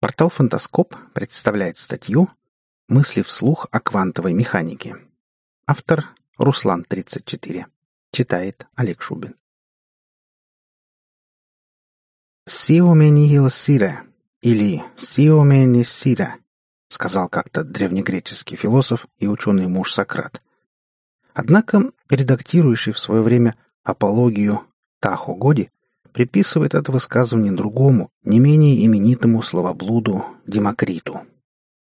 Портал «Фантаскоп» представляет статью «Мысли вслух о квантовой механике». Автор Руслан 34. Читает Олег Шубин. «Сиомени сире» или «Сиомени сире», сказал как-то древнегреческий философ и ученый муж Сократ. Однако редактирующий в свое время апологию Тахо Годи приписывает это высказывание другому, не менее именитому словоблуду Демокриту.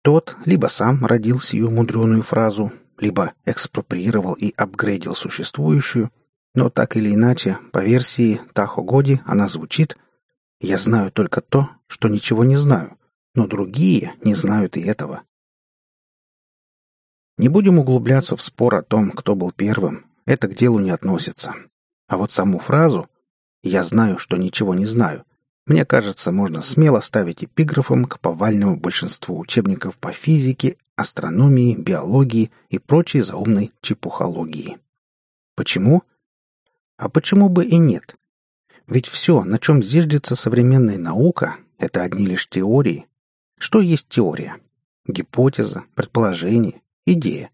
Тот либо сам родил сию мудреную фразу, либо экспроприировал и апгрейдил существующую, но так или иначе, по версии Тахо Годи она звучит «Я знаю только то, что ничего не знаю, но другие не знают и этого». Не будем углубляться в спор о том, кто был первым, это к делу не относится. А вот саму фразу «Я знаю, что ничего не знаю» мне кажется, можно смело ставить эпиграфом к повальному большинству учебников по физике, астрономии, биологии и прочей заумной чепухологии. Почему? А почему бы и нет? Ведь все, на чем зиждется современная наука, это одни лишь теории. Что есть теория? Гипотеза, предположение, идея.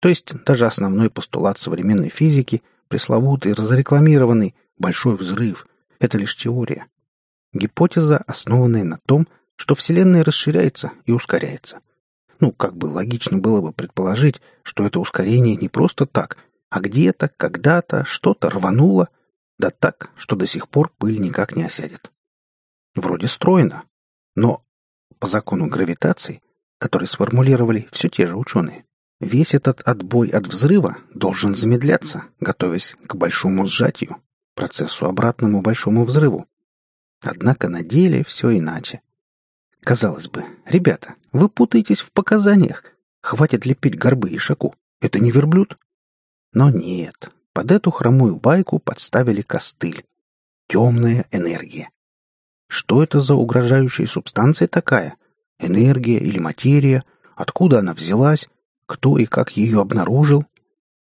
То есть даже основной постулат современной физики, пресловутый, разрекламированный «большой взрыв» — это лишь теория. Гипотеза, основанная на том, что Вселенная расширяется и ускоряется. Ну, как бы логично было бы предположить, что это ускорение не просто так, а где-то, когда-то, что-то рвануло, да так, что до сих пор пыль никак не осядет. Вроде стройно, но по закону гравитации, который сформулировали все те же ученые, Весь этот отбой от взрыва должен замедляться, готовясь к большому сжатию, процессу обратному большому взрыву. Однако на деле все иначе. Казалось бы, ребята, вы путаетесь в показаниях. Хватит лепить горбы и шаку. Это не верблюд. Но нет, под эту хромую байку подставили костыль. Темная энергия. Что это за угрожающая субстанция такая? Энергия или материя? Откуда она взялась? Кто и как ее обнаружил?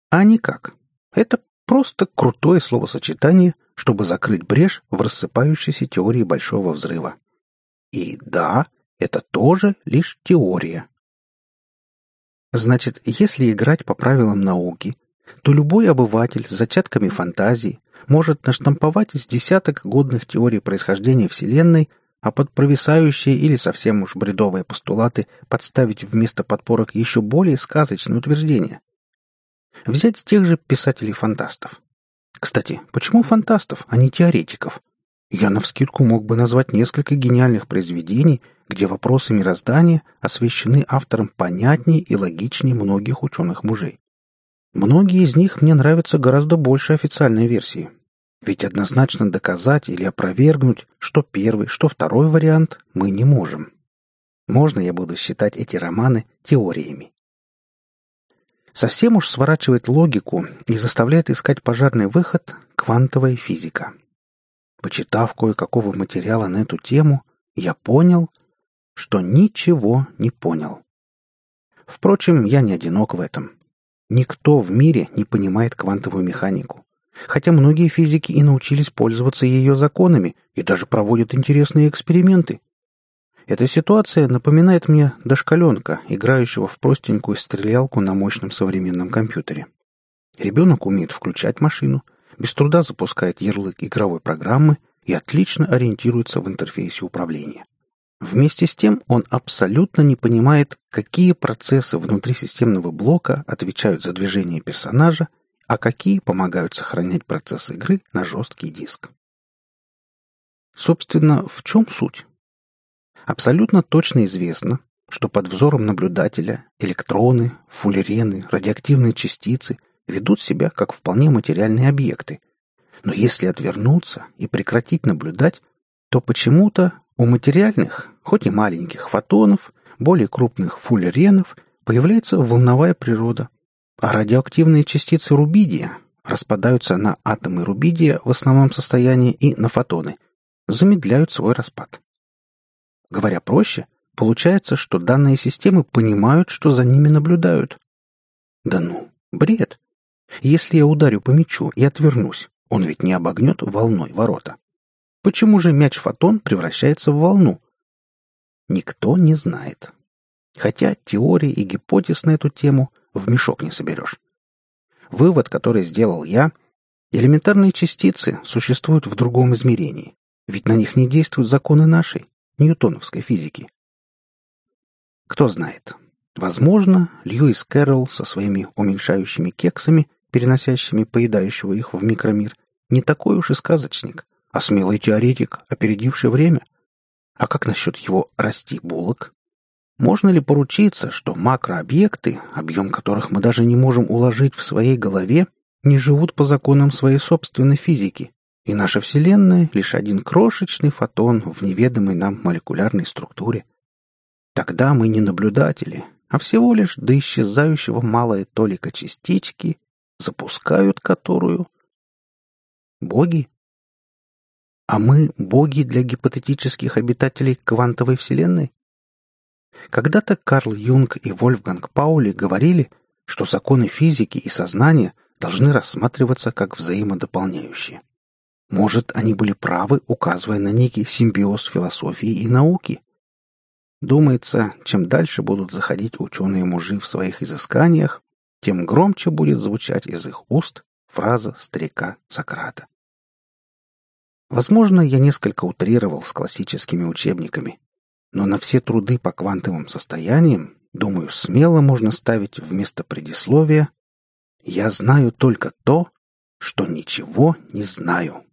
А никак. Это просто крутое словосочетание, чтобы закрыть брешь в рассыпающейся теории Большого Взрыва. И да, это тоже лишь теория. Значит, если играть по правилам науки, то любой обыватель с зачатками фантазии может наштамповать из десяток годных теорий происхождения Вселенной а под провисающие или совсем уж бредовые постулаты подставить вместо подпорок еще более сказочные утверждения. Взять тех же писателей-фантастов. Кстати, почему фантастов, а не теоретиков? Я навскидку мог бы назвать несколько гениальных произведений, где вопросы мироздания освещены автором понятнее и логичнее многих ученых-мужей. Многие из них мне нравятся гораздо больше официальной версии, ведь однозначно доказать или опровергнуть, что первый, что второй вариант, мы не можем. Можно я буду считать эти романы теориями. Совсем уж сворачивает логику и заставляет искать пожарный выход квантовая физика. Почитав кое-какого материала на эту тему, я понял, что ничего не понял. Впрочем, я не одинок в этом. Никто в мире не понимает квантовую механику хотя многие физики и научились пользоваться ее законами и даже проводят интересные эксперименты. Эта ситуация напоминает мне дошкаленка, играющего в простенькую стрелялку на мощном современном компьютере. Ребенок умеет включать машину, без труда запускает ярлык игровой программы и отлично ориентируется в интерфейсе управления. Вместе с тем он абсолютно не понимает, какие процессы внутри системного блока отвечают за движение персонажа а какие помогают сохранять процесс игры на жесткий диск. Собственно, в чем суть? Абсолютно точно известно, что под взором наблюдателя электроны, фуллерены, радиоактивные частицы ведут себя как вполне материальные объекты. Но если отвернуться и прекратить наблюдать, то почему-то у материальных, хоть и маленьких фотонов, более крупных фуллеренов появляется волновая природа, а радиоактивные частицы рубидия распадаются на атомы рубидия в основном состоянии и на фотоны, замедляют свой распад. Говоря проще, получается, что данные системы понимают, что за ними наблюдают. Да ну, бред. Если я ударю по мячу и отвернусь, он ведь не обогнет волной ворота. Почему же мяч-фотон превращается в волну? никто не знает. Хотя теорий и гипотез на эту тему в мешок не соберешь. Вывод, который сделал я, элементарные частицы существуют в другом измерении, ведь на них не действуют законы нашей, ньютоновской физики. Кто знает, возможно, Льюис Кэрролл со своими уменьшающими кексами, переносящими поедающего их в микромир, не такой уж и сказочник, а смелый теоретик, опередивший время. А как насчет его «расти булок»? Можно ли поручиться, что макрообъекты, объем которых мы даже не можем уложить в своей голове, не живут по законам своей собственной физики, и наша Вселенная — лишь один крошечный фотон в неведомой нам молекулярной структуре? Тогда мы не наблюдатели, а всего лишь до исчезающего малая толика частички, запускают которую... Боги? А мы — боги для гипотетических обитателей квантовой Вселенной? Когда-то Карл Юнг и Вольфганг Паули говорили, что законы физики и сознания должны рассматриваться как взаимодополняющие. Может, они были правы, указывая на некий симбиоз философии и науки? Думается, чем дальше будут заходить ученые-мужи в своих изысканиях, тем громче будет звучать из их уст фраза старика Сократа. Возможно, я несколько утрировал с классическими учебниками, но на все труды по квантовым состояниям, думаю, смело можно ставить вместо предисловия «Я знаю только то, что ничего не знаю».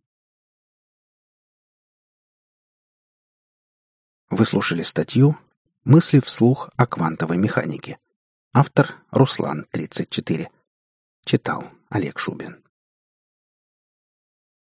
Вы слушали статью «Мысли вслух о квантовой механике». Автор Руслан, 34. Читал Олег Шубин.